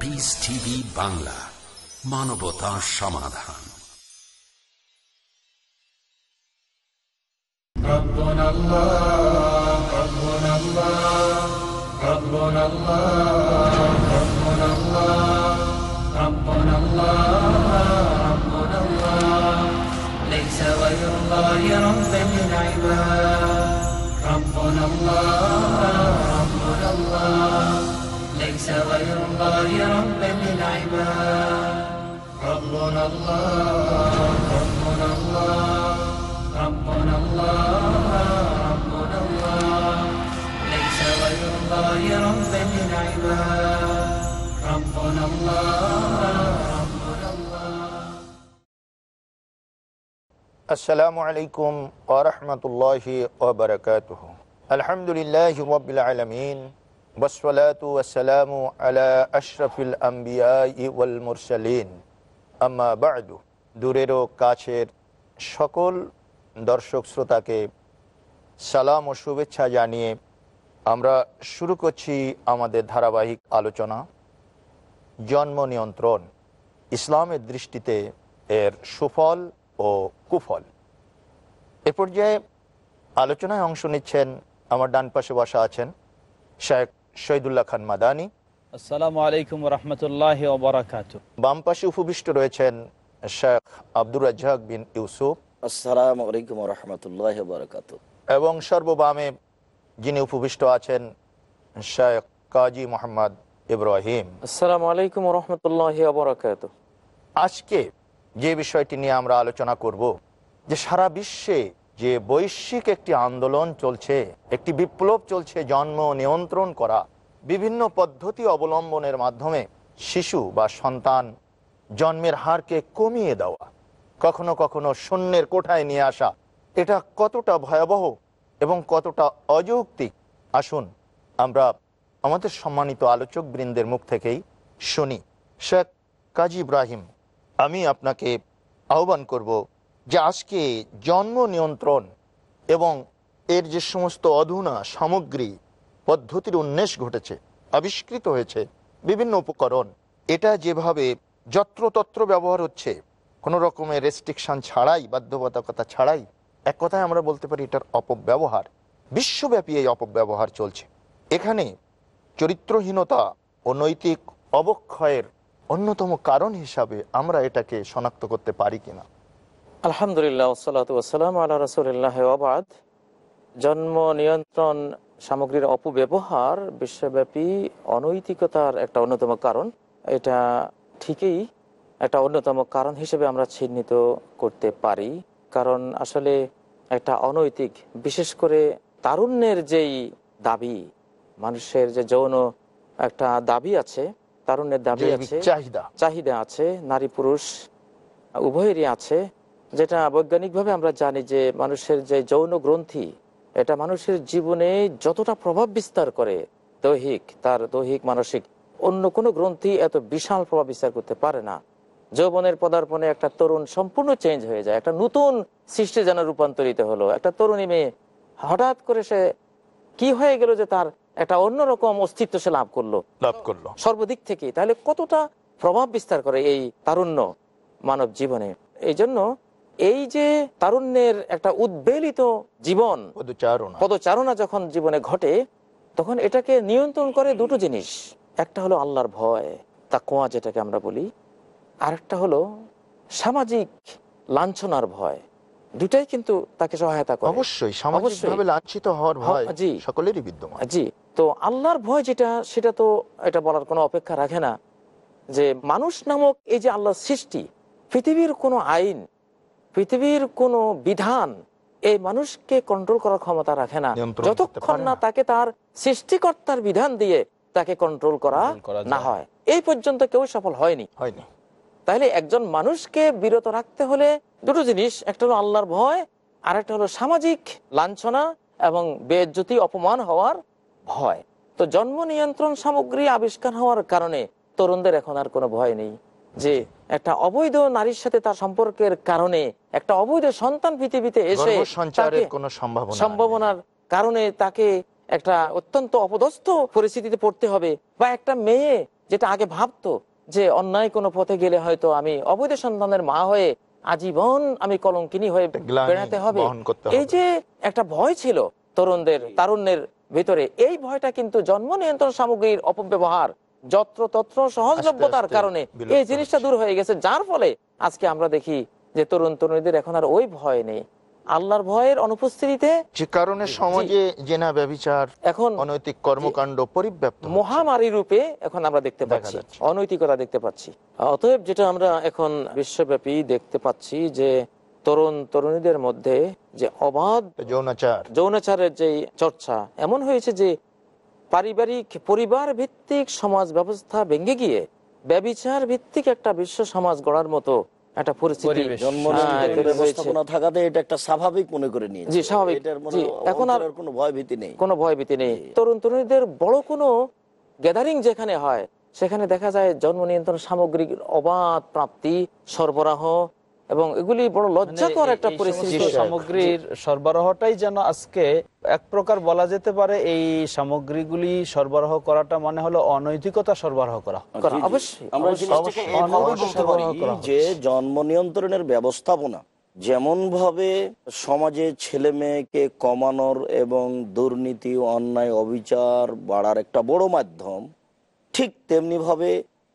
Piece TV Bangla মানবতা সমাধান ربنا الله ربنا الله ربنا الله ربنا الله ربنا الله ربنا الله ليس غير الله ربا للعباد ربنا الله ربنا الله ليس غير الله ربا للعباد. ربنا الله ربنا الله ربنا الله. ربنا الله ليس غير الله ربا للعباد. ربنا الله. السلام عليكم ورحمة الله وبركاته. الحمد لله رب العالمين. বসলাতু ওয়াসালামু আলা আশরফিল আম্বিয়াই ওয়াল মুরসালিন আম্মা বাদু দূরের ও কাছের সকল দর্শক শ্রোতাকে সালাম ও শুভেচ্ছা জানিয়ে আমরা শুরু করছি আমাদের ধারাবাহিক আলোচনা, জন্ম নিয়ন্ত্রণ, ইসলামের দৃষ্টিতে এর সুফল ও কুফল। এ পর্যায়ে আলোচনায় অংশ নিচ্ছেন আমার ডান পাশে বসা আছেন শেখ শহীদুল্লাহ খান মাদানি। আসসালামু আলাইকুম রহমতুল্লাহ বাম পাশে উপবিষ্ট রয়েছেন শেখ আব্দুর রাজ্জাক বিন ইউসুফ। আসসালামু আলাইকুম রহমতুল্লাহ বারকাত এবং সর্ববামে যিনি উপবিষ্ট আছেন শেখ কাজী মোহাম্মদ ইব্রাহিম। আসসালামু আলাইকুম রহমতুল্লাহ বরাকাত আজকে যে বিষয়টি নিয়ে আমরা আলোচনা করব যে সারা বিশ্বে যে বৈশ্বিক একটি আন্দোলন চলছে, একটি বিপ্লব চলছে, জন্ম নিয়ন্ত্রণ করা, বিভিন্ন পদ্ধতি অবলম্বনের মাধ্যমে শিশু বা সন্তান জন্মের হারকে কমিয়ে দেওয়া, কখনো কখনো শূন্যের কোঠায় নিয়ে আসা, এটা কতটা ভয়াবহ এবং কতটা অযৌক্তিক? আসুন আমরা আমাদের সম্মানিত আলোচক বৃন্দের মুখ থেকেই শুনি। শেখ কাজী ইব্রাহিম, আমি আপনাকে আহ্বান করব যে আজকে জন্ম নিয়ন্ত্রণ এবং এর যে সমস্ত অধুনা সামগ্রী, পদ্ধতির উন্মেষ ঘটেছে, আবিষ্কৃত হয়েছে, বিভিন্ন উপকরণ, এটা যেভাবে যত্রতত্র ব্যবহার হচ্ছে, কোনো রকমের রেস্ট্রিকশন ছাড়াই, বাধ্যবাধকতা ছাড়াই, এক কথায় আমরা বলতে পারি এটার অপব্যবহার, বিশ্বব্যাপী এই অপব্যবহার চলছে। এখানে চরিত্রহীনতা ও নৈতিক অবক্ষয়ের অন্যতম কারণ হিসাবে আমরা এটাকে শনাক্ত করতে পারি কিনা। আলহামদুলিল্লাহ ওসালাত ওসালাম আল্লাহ রসুলিল্লাহ আবাদ জন্ম নিয়ন্ত্রণ সামগ্রীর অপব্যবহার বিশ্বব্যাপী অনৈতিকতার একটা অন্যতম কারণ। এটা ঠিকই একটা অন্যতম কারণ হিসেবে আমরা চিহ্নিত করতে পারি। কারণ আসলে একটা অনৈতিক বিশেষ করে তারুণ্যের যেই দাবি মানুষের যে যৌন একটা দাবি আছে তারুণ্যের দাবি আছে চাহিদা। চাহিদা আছে নারী পুরুষ উভয়েরই আছে যেটা বৈজ্ঞানিকভাবে আমরা জানি যে মানুষের যে যৌন গ্রন্থি এটা মানুষের জীবনে যতটা প্রভাব বিস্তার করে দৈহিক তার দৈহিক মানসিক অন্য কোনো গ্রন্থি এত বিশাল প্রভাব বিস্তার করতে পারে না। যৌবনের পদার্পণে একটা তরুণ সম্পূর্ণ চেঞ্জ হয়ে যায় একটা নতুন সৃষ্টি যেন রূপান্তরিত হলো। একটা তরুণী মেয়ে হঠাৎ করে সে কি হয়ে গেল যে তার একটা অন্যরকম অস্তিত্ব সে লাভ করল? লাভ করল। সর্বদিক থেকে তাহলে কতটা প্রভাব বিস্তার করে এই তারুণ্য মানব জীবনে? এই জন্য এই যে তারুণ্যের একটা উদ্বেলিত জীবন পদচারণা। যখন জীবনে ঘটে তখন এটাকে নিয়ন্ত্রণ করে দুটো জিনিস। একটা হলো আল্লাহর ভয় তা কোয়া যেটাকে আমরা বলি আরেকটা হলো সামাজিক লাঞ্ছনার ভয়। দুটাই কিন্তু তাকে সহায়তা করে। অবশ্যই সামাজিকভাবে লাঞ্ছিত হওয়ার ভয় জি। সকলেরই বিদ্যমান। জি। তো আল্লাহর ভয় যেটা সেটা তো এটা বলার কোনো অপেক্ষা রাখে না। যে মানুষ নামক এই যে আল্লাহর সৃষ্টি পৃথিবীর কোনো আইন পৃথিবীর কোনো বিধান এই মানুষকে কন্ট্রোল করার ক্ষমতা রাখে না। যতক্ষণ না। তাকে তার সৃষ্টিকর্তার বিধান দিয়ে তাকে কন্ট্রোল করা না হয়। এই পর্যন্ত কেউ সফল হয়নি। তাহলে একজন মানুষকে বিরত রাখতে হলে দুটো জিনিস একটা হলো আল্লাহর ভয় আর একটা হলো সামাজিক লাঞ্ছনা এবং বেজ্জতি অপমান হওয়ার ভয়। তো জন্ম নিয়ন্ত্রণ সামগ্রী আবিষ্কার হওয়ার কারণে তরুণদের এখন আর কোনো ভয় নেই। যে একটা অবৈধ নারীর সাথে তার সম্পর্কের কারণে একটা অবৈধ সন্তান পৃথিবীতে এসে। সম্ভাবনার কারণে তাকে একটা অত্যন্ত অপদস্থ পরিস্থিতিতে পড়তে হবে। বা একটা মেয়ে যেটা আগে ভাবতো যে অন্যায় কোনো পথে গেলে হয়তো আমি অবৈধ সন্তানের মা হয়ে আজীবন আমি কলঙ্কিনী হয়ে বেড়াতে হবে। এই যে একটা ভয় ছিল তরুণদের তারুণ্যের ভিতরে এই ভয়টা কিন্তু জন্ম নিয়ন্ত্রণ সামগ্রীর অপব্যবহার যত্র তত্র সহজলভ্যতার কারণে এই জিনিসটা দূর হয়ে গেছে যার ফলে আজকে আমরা দেখি যে তরুণ তরুণীদের এখন আর ওই ভয় নেই। আল্লাহর ভয়ের অনুপস্থিতিতে যে কারণে সমাজে জেনা ব্যবিচার এখন অনৈতিক কর্মকাণ্ড পরিব্যাপ্ত মহামারী রূপে এখন আমরা দেখতে পাচ্ছি অনৈতিকতা দেখতে পাচ্ছি। অতএব যেটা আমরা এখন বিশ্বব্যাপী দেখতে পাচ্ছি যে তরুণ তরুণীদের মধ্যে যে অবাধ যৌনাচার। যৌনাচারের যে চর্চা এমন হয়েছে যে পারিবারিক পরিবার ভিত্তিক সমাজ ব্যবস্থা ভেঙে গিয়ে ব্যবিচার ভিত্তিক একটা বিশ্ব সমাজ গড়ার মতো একটা পরিস্থিতি থাকাতে এটা একটা স্বাভাবিক মনে করে নিয়েছে। জি, স্বাভাবিক। এখন আর- কোনো ভয় ভীতি নেই। কোনো ভয় ভীতি নেই তরুণ তরুণীদের বড় কোনো গ্যাদারিং যেখানে হয় সেখানে দেখা যায় জন্ম নিয়ন্ত্রণ সামগ্রিক অবাধ প্রাপ্তি সরবরাহ এবং এগুলি বড় লজ্জাকর মানে একটা পরিস্থিতি। সামগ্রীর সরবরাহটাই যেন আজকে এক প্রকার বলা যেতে পারে এই সামগ্রীগুলি সরবরাহ করাটা মানে হলো অনৈতিকতা সরবরাহ করা। যে জন্ম নিয়ন্ত্রণের ব্যবস্থাপনা যেমন ভাবে সমাজে ছেলে মেয়েকে কমানোর এবং দুর্নীতি অন্যায় অবিচার বাড়ার একটা বড় মাধ্যম ঠিক তেমনি ভাবে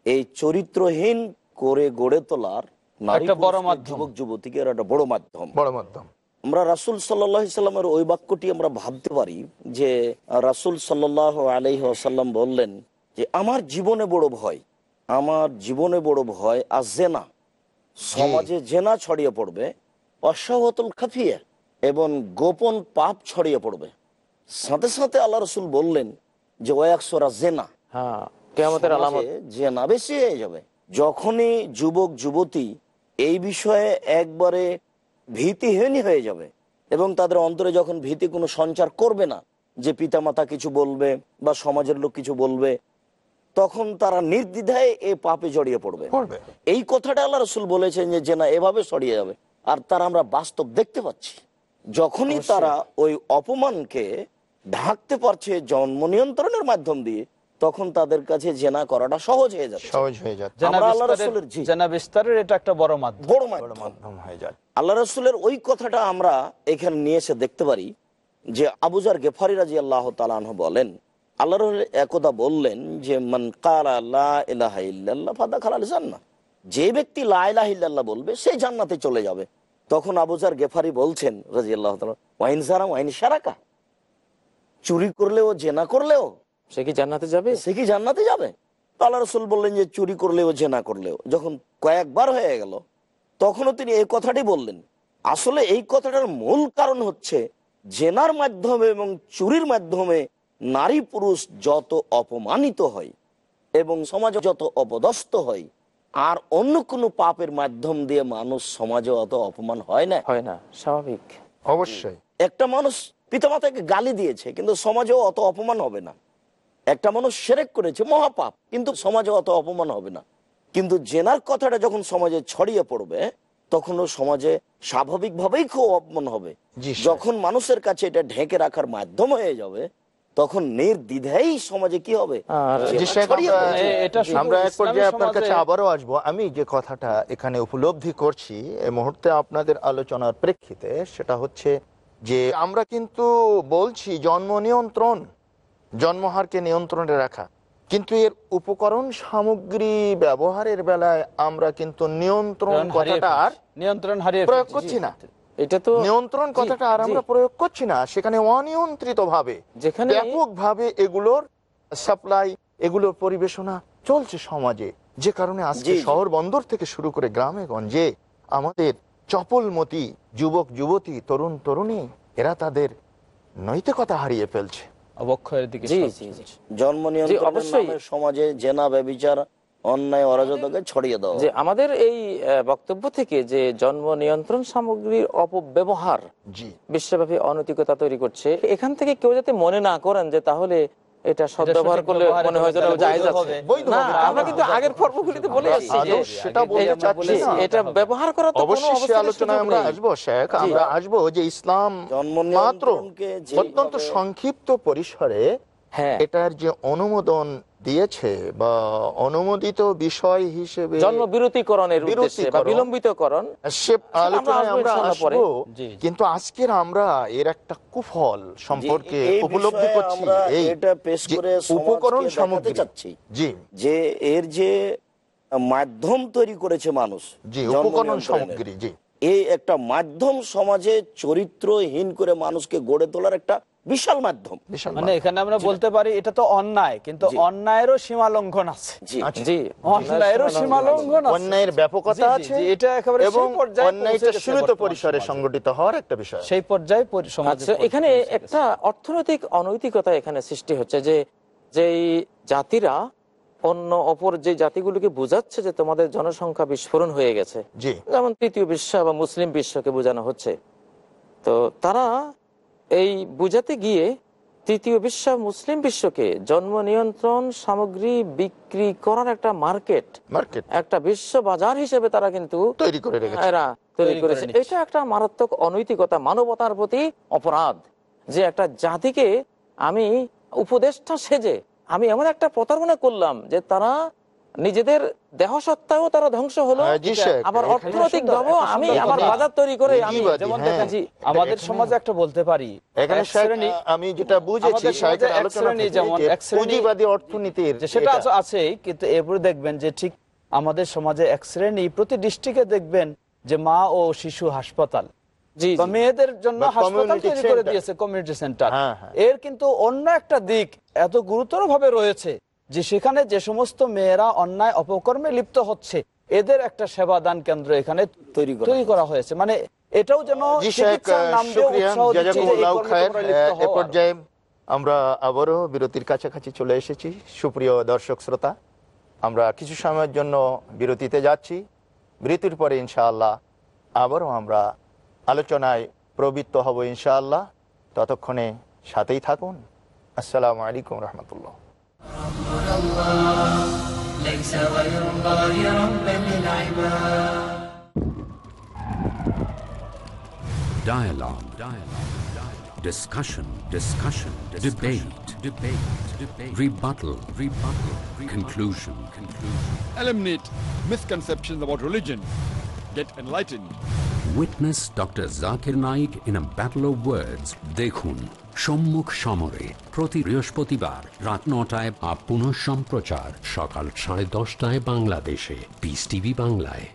এই চরিত্রহীন করে গড়ে তোলার একটা বড় মাধ্যম। যুবক যুবতীকে একটা বড় মাধ্যম। বড় মাধ্যম। আমরা রাসুল সাল্লাহ সাল্লামের ওই বাক্যটি আমরা ভাবতে পারি যে রাসুল সাল্লাহ আলহি আসাল্লাম বললেন যে আমার জীবনে বড় ভয় আমার জীবনে বড় ভয় আর জেনা। সমাজে জেনা ছড়িয়ে পড়বে অসহতুল খাফিয়া এবং গোপন পাপ ছড়িয়ে পড়বে। সাথে সাথে আল্লাহ রসুল বললেন যে ওয়াকসরা জেনা। হ্যাঁ কেয়ামতের আলামত। জেনা বেশি হয়ে যাবে। যখনই যুবক যুবতী এই বিষয়ে একবারে ভীতিহীন হয়ে যাবে এবং তাদের অন্তরে যখন ভীতি কোনো সঞ্চার করবে না যে পিতামাতা কিছু বলবে বা সমাজের লোক কিছু বলবে তখন তারা নির্দ্বিধায় এ পাপে জড়িয়ে পড়বে। পড়বে। এই কথাটা আল্লাহ রসুল বলেছেন যে না এভাবে সরিয়ে যাবে। আর তারা আমরা বাস্তব দেখতে পাচ্ছি। যখনই তারা ওই অপমানকে ঢাকতে পারছে জন্ম নিয়ন্ত্রণের মাধ্যম দিয়ে তখন তাদের কাছে জেনা করাটা সহজ হয়ে যাচ্ছে। সহজ হয়ে যাচ্ছে। জেনা আমরা আল্লাহ বিস্তারের- জি। জেনা বিস্তারের এটা একটা বড় মাধ্যম। বড় মাধ্যম। হয়ে যায়। আল্লাহ রসুলের ওই কথাটা আমরা এখানে নিয়ে এসে দেখতে পারি যে আবুজার গেফারি রাজি আল্লাহ তালাহ বলেন আল্লাহ একদা বললেন যে মান কালা লা ইলাহা ইল্লাল্লাহ ফাদা খালাল জান্নাহ যে ব্যক্তি লা ইলাহা ইল্লাল্লাহ বলবে সেই জান্নাতে চলে যাবে। তখন আবুজার গেফারি বলছেন রাজি আল্লাহ ওয়াইন সারা ওয়াইন সারাকা চুরি করলেও জেনা করলেও সে কি জান্নাতে যাবে? সে কি জান্নাতে যাবে? আল্লাহ রসুল বললেন যে চুরি করলেও জেনা করলেও। যখন কয়েকবার হয়ে গেল তখনও তিনি এই কথাটি বললেন। আসলে এই কথাটার মূল কারণ হচ্ছে জেনার মাধ্যমে এবং চুরির মাধ্যমে নারী পুরুষ যত অপমানিত হয় এবং সমাজে যত অপদস্থ হয় আর অন্য কোনো পাপের মাধ্যম দিয়ে মানুষ সমাজে অত অপমান হয় না। হয় না স্বাভাবিক। অবশ্যই। একটা মানুষ পিতামাতাকে গালি দিয়েছে কিন্তু সমাজেও অত অপমান হবে না। একটা মানুষ সেরেক করেছে মহাপাপ। কিন্তু সমাজে অত অপমান হবে না। কিন্তু জেনার কথাটা যখন সমাজে ছড়িয়ে পড়বে তখনও সমাজে স্বাভাবিকভাবেই খুব অপমান হবে। যখন মানুষের কাছে এটা ঢেকে রাখার মাধ্যম হয়ে যাবে তখন নির্দ্বিধাই সমাজে কি হবে? আমরা এক পর্যায়ে আপনার কাছে আবারও আসব। আমি যে কথাটা এখানে উপলব্ধি করছি এই মুহূর্তে আপনাদের আলোচনার প্রেক্ষিতে সেটা হচ্ছে যে আমরা কিন্তু বলছি জন্ম নিয়ন্ত্রণ। জন্মহারকে নিয়ন্ত্রণে রাখা। কিন্তু এর উপকরণ সামগ্রী ব্যবহারের বেলায় আমরা কিন্তু নিয়ন্ত্রণ কথাটা আর নিয়ন্ত্রণ হারিয়ে প্রয়োগ করছি না। এটা তো নিয়ন্ত্রণ কথাটা আর আমরা প্রয়োগ করছি না। সেখানে অনিয়ন্ত্রিত ভাবে যেখানে ব্যাপক ভাবে এগুলোর সাপ্লাই এগুলোর পরিবেশনা চলছে সমাজে। যে কারণে আজকে। শহর বন্দর থেকে শুরু করে গ্রামে গঞ্জে আমাদের চপলমতি যুবক যুবতী তরুণ তরুণী এরা তাদের নৈতিকতা হারিয়ে ফেলছে। অবক্ষয়ের দিকে জন্ম অবশ্যই। সমাজে জেনা ব্যবিচার অন্যায় অরাজকতাকে ছড়িয়ে দেওয়া। যে আমাদের এই বক্তব্য থেকে যে জন্ম নিয়ন্ত্রণ সামগ্রীর অপব্যবহার জি। বিশ্বব্যাপী অনৈতিকতা তৈরি করছে এখান থেকে কেউ যাতে মনে না করেন যে তাহলে এটা ব্যবহার করলে মনে হয় যেন জায়েজ আছে। না আমরা কিন্তু আগের পর্বগুলিতে বলে আসছি যে সেটা বলতে চাচ্ছি। এটা ব্যবহার করা তো কোনো অবশ্যই আলোচনায় আমরা নেই। আসব শেখ। আমরা আসব যে ইসলাম জন্ম মাত্র অত্যন্ত সংক্ষিপ্ত পরিসরে হ্যাঁ। এটার যে অনুমোদন দিয়েছে বা অনুমোদিত বিষয় হিসেবে জন্মবিরতিকরণের উদ্দেশ্যে বিলম্বিতকরণ সে আলোচনায় আমরা আসব জি, জি। কিন্তু আজকের আমরা এর একটা কুফল সম্পর্কে উপলব্ধি করছি। এই এটা পেশ করে উপকরণ সামগ্রী। চাচ্ছি। জি। যে এর যে মাধ্যম তৈরি করেছে মানুষ জি জন্ম উপকরণ সামগ্রী জি। এই একটা মাধ্যম সমাজে চরিত্রহীন করে মানুষকে গড়ে তোলার একটা বিশাল মাধ্যম। বিশাল মানে এখানে আমরা বলতে পারি এটা তো অন্যায় কিন্তু অন্যায়েরও সীমা লঙ্ঘন আছে। জি। আচ্ছা। অন্যায়েরও সীমা লঙ্ঘন আছে। অন্যায়ের ব্যাপকতা আছে এটা একেবারে সেই এবং পর্যায়ে অন্যায়টা সীমিত পরিসরে সংগঠিত হওয়ার একটা বিষয়। সেই পর্যায়ে পরি- আচ্ছা এখানে একটা অর্থনৈতিক অনৈতিকতা এখানে সৃষ্টি হচ্ছে যে যেই জাতিরা অন্য অপর যে জাতিগুলোকে বোঝাচ্ছে যে তোমাদের জনসংখ্যা বিস্ফোরণ হয়ে গেছে। যেমন তৃতীয় বিশ্ব বা মুসলিম বিশ্বকে বোঝানো হচ্ছে। তো তারা এই বুঝাতে গিয়ে তৃতীয় বিশ্ব মুসলিম বিশ্বকে জন্ম নিয়ন্ত্রণ সামগ্রী বিক্রি করার একটা মার্কেট মার্কেট। একটা বিশ্ব বাজার হিসেবে তারা কিন্তু তৈরি করে এরা তৈরি তৈরি করেছে। এটা একটা মারাত্মক অনৈতিকতা মানবতার প্রতি অপরাধ। যে একটা জাতিকে আমি উপদেষ্টা সেজে আমি এমন একটা প্রতারণা করলাম যে তারা নিজেদের দেহ সত্ত্বেও তারা ধ্বংস হলো হ্যাঁ। আবার অর্থনৈতিক একটা আমি আমার বাজার তৈরি করে আমি যেমন হ্যাঁ। দেখেন জি, আমাদের সমাজে একটা বলতে পারি এখানে আমি যেটা বুঝেছি যেমন পুঁজিবাদী অর্থনীতির যে সেটা আছে আছেই কিন্তু এরপরে দেখবেন যে ঠিক আমাদের সমাজে এক শ্রেণি প্রতি ডিস্ট্রিক্টে দেখবেন যে মা ও শিশু হাসপাতাল। মেয়েদের জন্য হাসপাতাল তৈরি করে দিয়েছে কমিউনিটি সেন্টার হ্যাঁ, হ্যাঁ। এর কিন্তু অন্য একটা দিক এত গুরুতর ভাবে রয়েছে যে সেখানে যে সমস্ত মেয়েরা অন্যায় অপকর্মে লিপ্ত হচ্ছে এদের একটা কেন্দ্র এখানে তৈরি করা হয়েছে। মানে এটাও যেন। পর্যায়ে আমরা আবারও বিরতির কাছাকাছি চলে এসেছি। সুপ্রিয় দর্শক শ্রোতা আমরা কিছু সময়ের জন্য বিরতিতে যাচ্ছি। বিরতির পরে ইনশাআল্লাহ আবারও আমরা আলোচনায় প্রবৃত্ত হব ইনশাআল্লাহ ততক্ষণে সাথেই থাকুন আসসালামু আলাইকুম রহমতুল্লাহ ليس غير الله ربا للعباد Dialogue. Dialogue. Dialogue. Discussion. Discussion. Debate. Debate. Debate. Rebuttal. Rebuttal. Conclusion. Conclusion. eliminate misconceptions about religion, get enlightened. Witness Dr. Zakir Naik in a battle of words. দেখুন সম্মুখ সমরে প্রতি বৃহস্পতিবার রাত নটায় বা পুনঃ সম্প্রচার সকাল সাড়ে দশটায় বাংলাদেশে পিস টিভি বাংলায়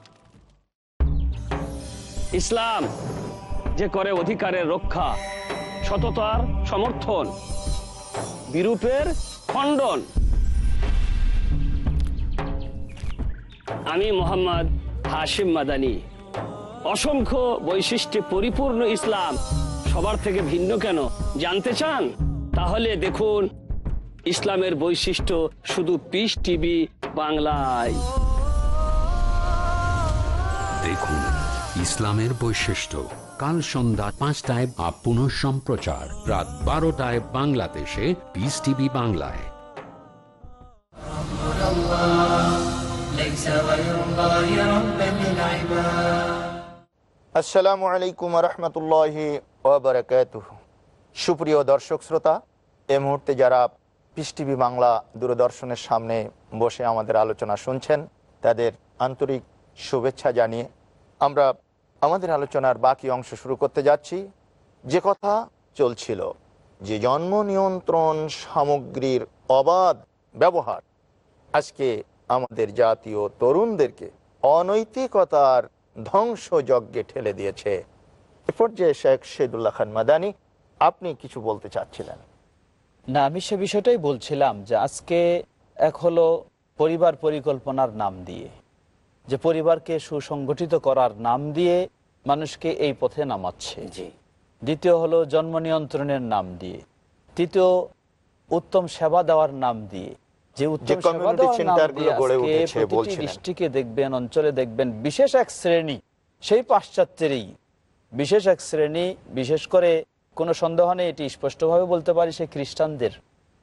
ইসলাম যে করে অধিকারের রক্ষা সততার সমর্থন বিরূপের খণ্ডন আমি মোহাম্মদ হাশিম মাদানি অসংখ্য বৈশিষ্ট্যে পরিপূর্ণ ইসলাম সবার থেকে ভিন্ন কেন জানতে চান তাহলে দেখুন ইসলামের বৈশিষ্ট্য শুধু পিস টিভি বাংলায় দেখুন ইসলামের বৈশিষ্ট্য কাল সন্ধ্যা পাঁচটায় বা পুনঃ সম্প্রচার রাত বারোটায় বাংলাদেশে পিস টিভি বাংলায় ليس غير الله ربا للعباد আসসালামু আলাইকুম রহমতুল্লাহ ওবরাকাত সুপ্রিয় দর্শক শ্রোতা, এ মুহূর্তে যারা পিস টিভি বাংলা দূরদর্শনের সামনে বসে আমাদের আলোচনা শুনছেন, তাদের আন্তরিক শুভেচ্ছা জানিয়ে আমরা আমাদের আলোচনার বাকি অংশ শুরু করতে যাচ্ছি। যে কথা চলছিল, যে জন্ম নিয়ন্ত্রণ সামগ্রীর অবাধ ব্যবহার, আজকে আমাদের জাতীয় তরুণদেরকে অনৈতিকতার ধ্বংসযজ্ঞে ঠেলে দিয়েছে। এ পর্যায়ে শেখ শেদুল্লাহ খান মাদানি আপনি কিছু বলতে চাচ্ছিলেন। না আমি সে বিষয়টাই বলছিলাম যে আজকে এক হলো পরিবার পরিকল্পনার নাম দিয়ে যে পরিবারকে সুসংগঠিত করার নাম দিয়ে মানুষকে এই পথে নামাচ্ছে। জি। দ্বিতীয় হলো জন্ম নিয়ন্ত্রণের নাম দিয়ে তৃতীয় উত্তম সেবা দেওয়ার নাম দিয়ে যে। ডিস্ট্রিক্টে দেখবেন অঞ্চলে দেখবেন বিশেষ এক শ্রেণি সেই পাশ্চাত্যেরই বিশেষ এক শ্রেণি বিশেষ করে কোনো সন্দেহ নেই এটি স্পষ্টভাবে বলতে পারি সে খ্রিস্টানদের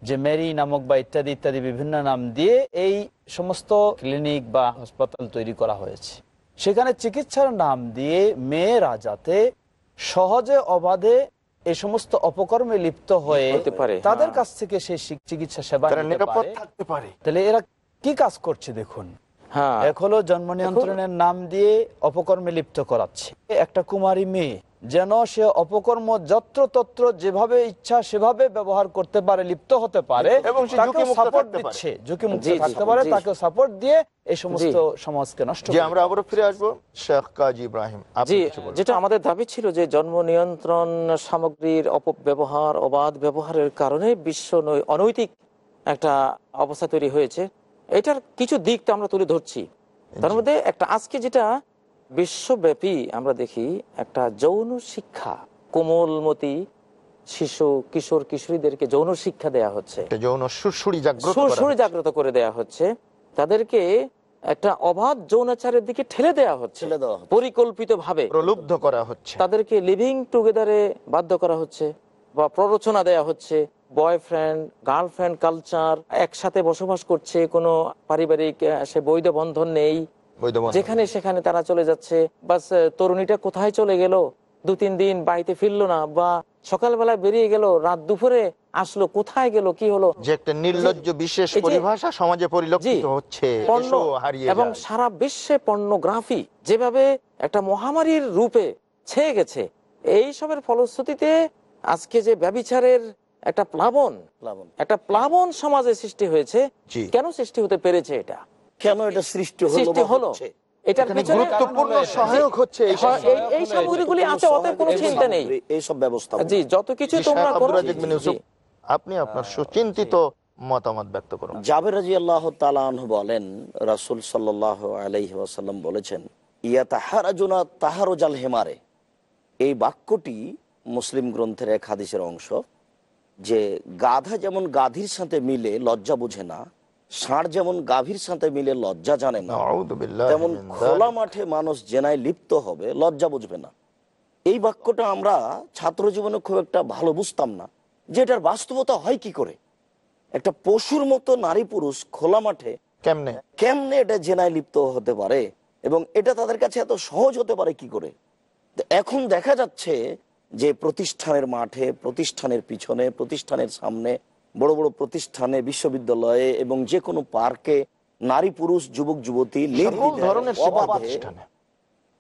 যে মেরি নামক বা ইত্যাদি ইত্যাদি বিভিন্ন নাম দিয়ে এই সমস্ত ক্লিনিক বা হাসপাতাল তৈরি করা হয়েছে সেখানে চিকিৎসার নাম দিয়ে মেয়েরা যাতে সহজে অবাধে এই সমস্ত অপকর্মে লিপ্ত হয়ে তাদের হ্যাঁ। কাছ থেকে সেই চিকিৎসা সেবা নিরাপদ থাকতে পারে। তাহলে এরা কি কাজ করছে দেখুন? হ্যাঁ। এক হলো জন্ম নিয়ন্ত্রণের নাম দিয়ে অপকর্মে লিপ্ত করাচ্ছে। একটা কুমারী মেয়ে যেন সে অপকর্ম যত্র তত্র যেভাবে ইচ্ছা সেভাবে ব্যবহার করতে পারে লিপ্ত হতে পারে এবং সে তাকেও ঝুঁকিমুক্ত সাপোর্ট দিচ্ছে ঝুঁকি মুক্ত জি, জি, থাকতে পারে তাকে সাপোর্ট দিয়ে এই সমস্ত সমাজকে নষ্ট আমরা আবারও ফিরে আসব। শেখ কাজী ইব্রাহিম আপনি জি কিছু বলবেন। যেটা আমাদের দাবি ছিল যে জন্ম নিয়ন্ত্রণ সামগ্রীর অপব্যবহার অবাধ ব্যবহারের কারণে বিশ্ব নৈ- অনৈতিক একটা অবস্থা তৈরি হয়েছে। এটার কিছু দিক তো আমরা তুলে ধরছি। তার মধ্যে একটা আজকে যেটা বিশ্বব্যাপী আমরা দেখি একটা যৌন শিক্ষা। কোমলমতি শিশু কিশোর কিশোরীদেরকে যৌন শিক্ষা দেয়া হচ্ছে। যৌন সুরসুরি জাগ্রত সুরসুরি জাগ্রত করে দেয়া হচ্ছে। তাদেরকে একটা অবাধ যৌনাচারের দিকে ঠেলে দেয়া হচ্ছে। দেওয়া হচ্ছে। পরিকল্পিত ভাবে প্রলুব্ধ করা হচ্ছে। তাদেরকে লিভিং টুগেদারে বাধ্য করা হচ্ছে বা প্ররোচনা দেয়া হচ্ছে। বয়ফ্রেন্ড গার্লফ্রেন্ড কালচার একসাথে বসবাস করছে। কোনো পারিবারিক সে বৈধ বন্ধন নেই। যেখানে সেখানে তারা চলে যাচ্ছে। বাস তরুণীটা কোথায় চলে গেল? দু তিন দিন বাড়িতে ফিরলো না বা সকালবেলা বেরিয়ে গেল রাত দুপুরে আসলো কোথায় গেল কি হলো? যে একটা নির্লজ্জ বিশেষ পরিভাষা সমাজে পরিলক্ষিত হচ্ছে পণ্য এসো হারিয়ে এবং সারা বিশ্বে পর্নোগ্রাফি যেভাবে একটা মহামারীর রূপে ছেয়ে গেছে এই সবের ফলশ্রুতিতে আজকে যে ব্যবিচারের একটা প্লাবন প্লাবন। একটা প্লাবন সমাজে সৃষ্টি হয়েছে কেন সৃষ্টি হতে পেরেছে এটা? কেন এটা সৃষ্টি সৃষ্টি হলো? এটার এখানে গুরুত্বপূর্ণ সহায়ক হচ্ছে এই হয়, সমস্ত। এই- এই সামগ্রীগুলি আছে অতএব কোনো চিন্তা নেই। এইসব ব্যবস্থা জি যত কিছু তোমরা করো। আব্দুর রাজ্জাক বিন ইউসুফ, জি। আপনি আপনার সুচিন্তিত মতামত ব্যক্ত করুন। জাবের রাজি আল্লাহ তালাহ বলেন রাসুল সাল্লাহ আলাইহি ওয়াসাল্লাম বলেছেন ইয়া তাহারাজুনা তাহারোজাল হেমারে। এই বাক্যটি মুসলিম গ্রন্থের এক হাদিসের অংশ যে গাধা যেমন গাধির সাথে মিলে লজ্জা বুঝে না ষাঁড় যেমন গাভীর সাথে মিলে লজ্জা জানে না তেমন খোলা মাঠে মানুষ জেনায় লিপ্ত হবে লজ্জা বুঝবে না। এই বাক্যটা আমরা ছাত্র জীবনে খুব একটা ভালো বুঝতাম না যে এটার বাস্তবতা হয় কি করে? একটা পশুর মতো নারী পুরুষ খোলা মাঠে কেমনে? কেমনে এটা জেনায় লিপ্ত হতে পারে? এবং এটা তাদের কাছে এত সহজ হতে পারে কি করে? এখন দেখা যাচ্ছে যে প্রতিষ্ঠানের মাঠে প্রতিষ্ঠানের পিছনে প্রতিষ্ঠানের সামনে বড় বড় প্রতিষ্ঠানে বিশ্ববিদ্যালয়ে এবং যে কোনো পার্কে নারী পুরুষ যুবক যুবতী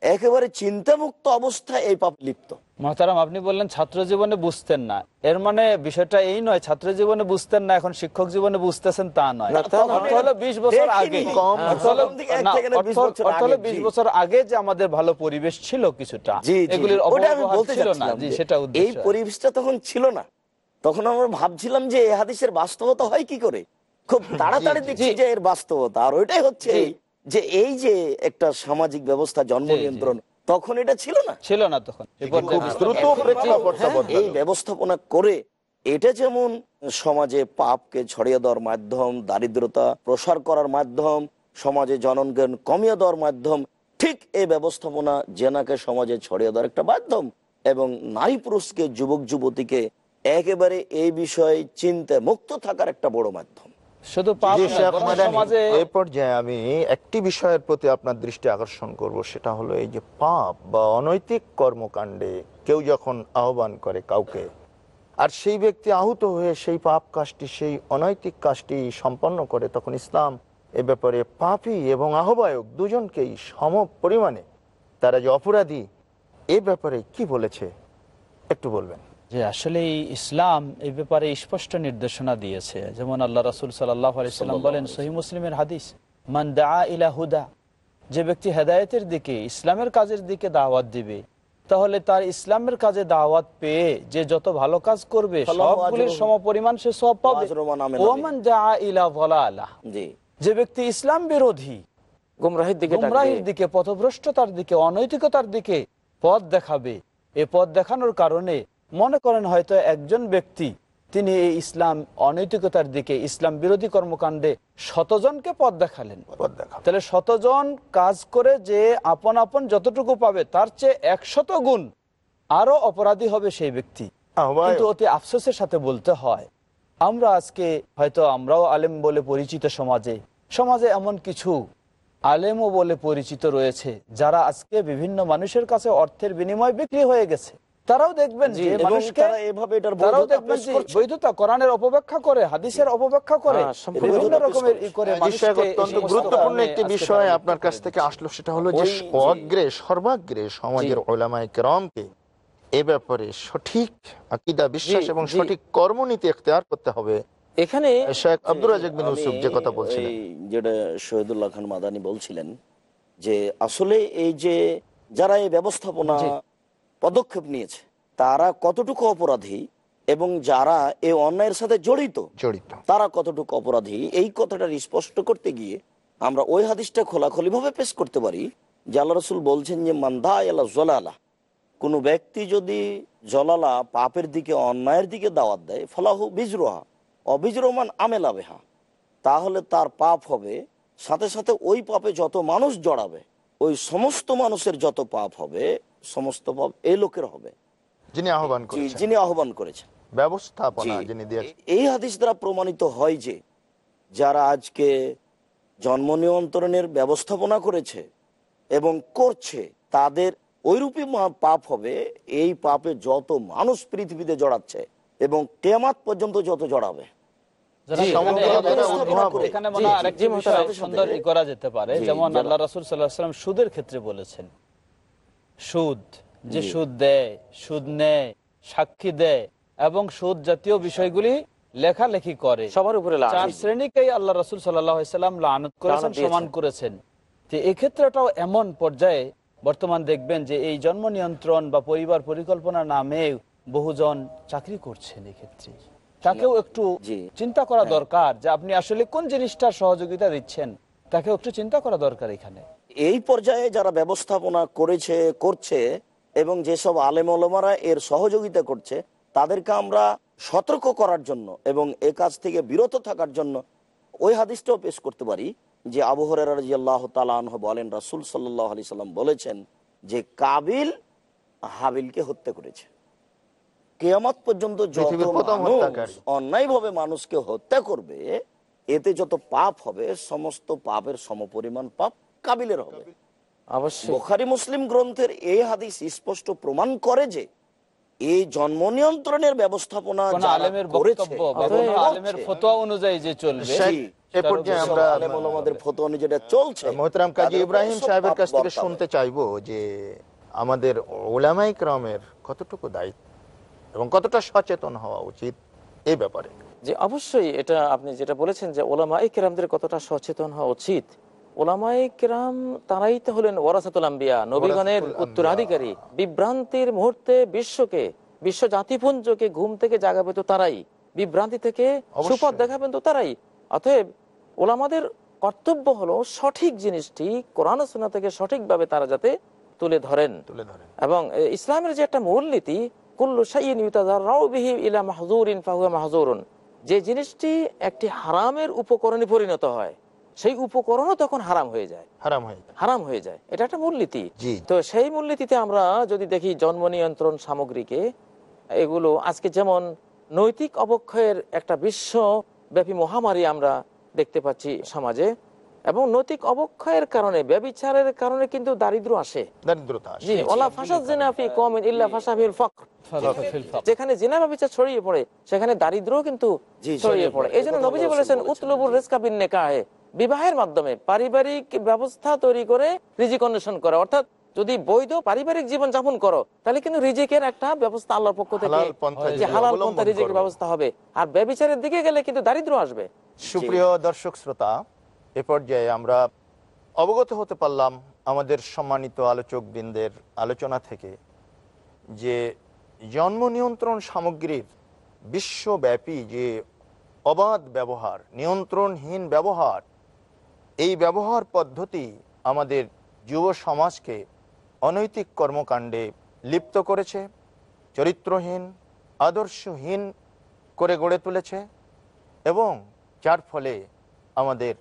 একেবারে চিন্তামুক্ত অবস্থায় এই পাপ লিপ্ত। মহতারাম আপনি বললেন ছাত্র জীবনে বুঝতেন না। এর মানে বিষয়টা এই নয় ছাত্র জীবনে বুঝতেন না এখন শিক্ষক জীবনে বুঝতেছেন তা নয়। হলো বিশ বছর আগে। হলো- বিশ বছর যে আমাদের ভালো পরিবেশ ছিল কিছুটা। এগুলির ছিল না। সেটা এই পরিবেশটা তখন ছিল না। তখন আমরা ভাবছিলাম যে এই হাদিসের বাস্তবতা হয় কি করে? খুব তাড়াতাড়ি দেখছি যে এর বাস্তবতা। আর ওইটাই হচ্ছে যে এই যে একটা সামাজিক ব্যবস্থা জন্ম। নিয়ন্ত্রণ তখন এটা ছিল না? ছিল না তখন। এ। এই ব্যবস্থাপনা করে এটা যেমন সমাজে পাপকে ছড়িয়ে দেওয়ার মাধ্যম দারিদ্রতা প্রসার করার মাধ্যম সমাজে জনজ্ঞান কমিয়ে দেওয়ার মাধ্যম ঠিক এই ব্যবস্থাপনা জেনাকে সমাজে ছড়িয়ে দেওয়ার একটা মাধ্যম এবং নারী পুরুষকে যুবক যুবতীকে একেবারে এই বিষয়ে চিন্তা মুক্ত থাকার একটা বড় মাধ্যম। শুধু এই পর্যায়ে আমি একটি বিষয়ের প্রতি আপনার দৃষ্টি আকর্ষণ করব সেটা হলো এই যে পাপ বা অনৈতিক কর্মকাণ্ডে কেউ যখন আহ্বান করে কাউকে আর সেই ব্যক্তি আহত হয়ে সেই পাপ কাজটি সেই অনৈতিক কাজটি সম্পন্ন করে তখন ইসলাম এ ব্যাপারে পাপী এবং আহ্বায়ক দুজনকেই সম পরিমাণে তারা যে অপরাধী এ ব্যাপারে কি বলেছে একটু বলবেন। যে আসলে ইসলাম এই ব্যাপারে স্পষ্ট নির্দেশনা দিয়েছে। যেমন আল্লাহ রাসুল সাল্লাহ আলাইসাল্লাম বলেন সহি মুসলিমের হাদিস মান দা ইলা হুদা যে ব্যক্তি হেদায়েতের দিকে ইসলামের কাজের দিকে দাওয়াত দিবে তাহলে তার ইসলামের কাজে দাওয়াত পেয়ে যে যত ভালো কাজ করবে সবগুলির আজরুহু। সমপরিমাণ সে সব পাবে। ওমান দা ইলা আলা যে ব্যক্তি ইসলাম বিরোধী গুমরাহির দিকে গুমরাহির দিকে পথভ্রষ্টতার দিকে অনৈতিকতার দিকে পথ দেখাবে। এ পথ দেখানোর কারণে মনে করেন হয়তো একজন ব্যক্তি তিনি এই ইসলাম অনৈতিকতার দিকে ইসলাম বিরোধী কর্মকাণ্ডে শতজনকে পথ দেখালেন। তাহলে শতজন কাজ করে যে আপন আপন যতটুকু পাবে তার চেয়ে একশত গুণ আরও অপরাধী হবে সেই ব্যক্তি। কিন্তু অতি আফসোসের সাথে বলতে হয় আমরা আজকে হয়তো আমরাও আলেম বলে পরিচিত সমাজে সমাজে এমন কিছু আলেমও বলে পরিচিত রয়েছে যারা আজকে বিভিন্ন মানুষের কাছে অর্থের বিনিময় বিক্রি হয়ে গেছে। তারাও দেখবেন যে মানুষকে এভাবে এটার তারাও বৈধতা দেখবেন যে বৈধতা কোরআনের অপব্যাখ্যা করে হাদিসের অপব্যাখ্যা করে হ্যাঁ, বিভিন্ন রকমের ই করে মানুষকে অত্যন্ত গুরুত্বপূর্ণ একটি বিষয় আপনার কাছ থেকে আসলো সেটা হলো যে অগ্রে সর্বাগ্রে সমাজের ওলামায় কেরমকে এ ব্যাপারে সঠিক আকিদা বিশ্বাস এবং সঠিক কর্মনীতি এখতেয়ার করতে হবে। এখানে শেখ আব্দুর রাজাক বিন ইউসুফ যে কথা বলছিলেন। যেটা শহীদুল্লাহ খান মাদানি বলছিলেন যে আসলে এই যে যারা এই ব্যবস্থাপনা পদক্ষেপ নিয়েছে। তারা কতটুকু অপরাধী এবং যারা এই অন্যায়ের সাথে জড়িত জড়িত। তারা কতটুকু অপরাধী এই কথাটা স্পষ্ট করতে গিয়ে আমরা ওই হাদিসটা খোলাখুলি ভাবে পেশ করতে পারি যে আল্লাহ রসুল বলছেন যে মান্দা আল্লাহ জলালা। কোনো ব্যক্তি যদি জলালা পাপের দিকে অন্যায়ের দিকে দাওয়াত দেয় ফলাহু বিজরোহা অবিজরমান আমেলা বেহা তাহলে তার পাপ হবে। সাথে সাথে ওই পাপে যত মানুষ জড়াবে ওই সমস্ত মানুষের যত পাপ হবে সমস্ত পাপ এই লোকের হবে। যিনি আহ্বান যিনি আহ্বান করেছেন। ব্যবস্থাপনা যিনি এই হাদিস দ্বারা প্রমাণিত হয় যে যারা আজকে জন্ম নিয়ন্ত্রণের ব্যবস্থাপনা করেছে এবং করছে তাদের ওইরূপই পাপ হবে এই পাপে যত মানুষ পৃথিবীতে জড়াচ্ছে এবং কেমাত পর্যন্ত যত জড়াবে। করা যেতে পারে যেমন আল্লাহ রাসুল সাল্লাহাম সুদের ক্ষেত্রে বলেছেন সুদ যে। সুদ দেয় সুদ নেয় সাক্ষী দেয় এবং সুদ জাতীয় বিষয়গুলি লেখালেখি করে। সবার উপরে চার শ্রেণীকেই আল্লাহ রসুল সাল্লাম লানত করেছেন সমান করেছেন। তো এই ক্ষেত্রটাও এমন পর্যায়ে বর্তমান দেখবেন যে এই জন্ম নিয়ন্ত্রণ বা পরিবার পরিকল্পনা নামে বহুজন চাকরি করছেন এই ক্ষেত্রে তাকেও একটু। চিন্তা করা দরকার যে আপনি আসলে কোন জিনিসটার সহযোগিতা দিচ্ছেন তাকে একটু চিন্তা করা দরকার এখানে। এই পর্যায়ে যারা ব্যবস্থাপনা করেছে করছে এবং যেসব আলেম ওলমারা এর সহযোগিতা করছে তাদেরকে আমরা সতর্ক করার জন্য এবং এ কাজ থেকে বিরত থাকার জন্য ওই হাদিসটাও পেশ করতে পারি যে আবহরের তালাহ বলেন রাসুল সাল্লাহ আলি সাল্লাম বলেছেন যে কাবিল হাবিলকে হত্যা করেছে। কেয়ামত পর্যন্ত যত মানুষ হত্যাকারী। মানুষকে হত্যা করবে এতে যত পাপ হবে সমস্ত পাপের সমপরিমাণ পাপ কাবিলের হবে। বোখারি মুসলিম গ্রন্থের এই হাদিস স্পষ্ট প্রমাণ করে যে এই জন্ম নিয়ন্ত্রণের ব্যবস্থাপনা অনুযায়ী চলবে অনুযায়ী যে আমাদের ওলামাই ক্রমের কতটুকু দায়িত্ব? এবং কতটা সচেতন হওয়া উচিত এই ব্যাপারে। যে অবশ্যই এটা আপনি যেটা বলেছেন যে ওলামাই কেরামদের কতটা সচেতন হওয়া উচিত। ওলামাই কেরাম তারাই তো হলেন ওরাসাতুল আম্বিয়া নবীগণের উত্তরাধিকারী। বিভ্রান্তির মুহূর্তে বিশ্বকে বিশ্ব জাতিপুঞ্জকে ঘুম থেকে জাগাবে তো তারাই। বিভ্রান্তি থেকে। সুপথ দেখাবেন তো তারাই। অতএব ওলামাদের কর্তব্য হলো সঠিক জিনিসটি কোরআন সুন্নাহ থেকে সঠিকভাবে তারা যাতে তুলে ধরেন। তুলে ধরেন। এবং ইসলামের যে একটা মূলনীতি কুল্লু ইলা ফাহুয়া যে জিনিসটি একটি হারামের উপকরণে পরিণত হয় সেই উপকরণও তখন হারাম হয়ে যায়। হারাম হয়ে যায়। হারাম হয়ে যায়। এটা একটা মূলনীতি। তো সেই মূলনীতিতে আমরা যদি দেখি জন্ম নিয়ন্ত্রণ সামগ্রীকে এগুলো আজকে যেমন নৈতিক অবক্ষয়ের একটা বিশ্বব্যাপী মহামারী আমরা দেখতে পাচ্ছি সমাজে এবং নৈতিক অবক্ষয়ের কারণে ব্যবিচারের কারণে কিন্তু দারিদ্র আসে। যেখানে জিনা ছড়িয়ে পড়ে সেখানে দারিদ্রও কিন্তু ছড়িয়ে পড়ে। এই জন্য নবীজি বলেছেন। উতলুবুর রিজকা বিবাহের মাধ্যমে পারিবারিক ব্যবস্থা তৈরি করে রিজিক অন্বেষণ করা। অর্থাৎ যদি বৈধ পারিবারিক জীবন যাপন করো তাহলে কিন্তু রিজিকের একটা ব্যবস্থা আল্লাহর পক্ষ থেকে যে হালাল পন্থা রিজিকের ব্যবস্থা হবে। আর ব্যবিচারের দিকে গেলে কিন্তু দারিদ্র আসবে। সুপ্রিয় দর্শক শ্রোতা এ পর্যায়ে আমরা অবগত হতে পারলাম আমাদের সম্মানিত আলোচক বৃন্দের আলোচনা থেকে যে জন্ম নিয়ন্ত্রণ সামগ্রীর বিশ্বব্যাপী যে অবাধ ব্যবহার, নিয়ন্ত্রণহীন ব্যবহার, এই ব্যবহার পদ্ধতি আমাদের যুব সমাজকে অনৈতিক কর্মকাণ্ডে লিপ্ত করেছে, চরিত্রহীন, আদর্শহীন করে গড়ে তুলেছে এবং যার ফলে আমাদের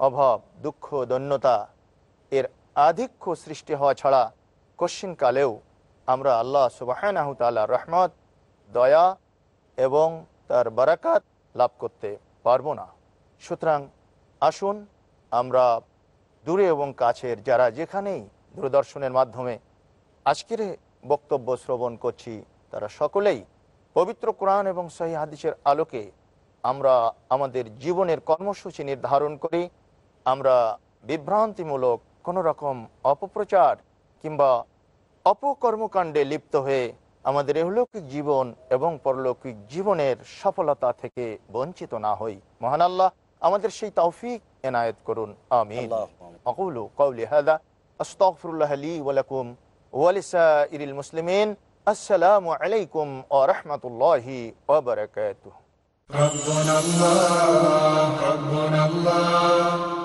অভাব, দুঃখ, দন্যতা এর আধিক্য সৃষ্টি হওয়া ছাড়া কশ্চিনকালেও আমরা আল্লাহ সুবাহ রহমত, দয়া এবং তার বারাকাত লাভ করতে পারব না। সুতরাং আসুন আমরা দূরে এবং কাছের যারা যেখানেই দূরদর্শনের মাধ্যমে আজকের বক্তব্য শ্রবণ করছি, তারা সকলেই পবিত্র কোরআন এবং সহি হাদিসের আলোকে আমরা আমাদের জীবনের কর্মসূচি নির্ধারণ করি আমরা বিভ্রান্তিমূলক কোনো রকম অপপ্রচার কিংবা অপকর্মকাণ্ডে লিপ্ত হয়ে আমাদের এহলৌকিক জীবন এবং পরলৌকিক জীবনের সফলতা থেকে বঞ্চিত না হই মহান আল্লাহ আমাদের সেই তৌফিক এনায়েত করুন আমিন أقول قولي هذا أستغفر الله لي ولكم ولسائر المسلمين السلام عليكم ورحمة الله وبركاته ربنا الله ربنا الله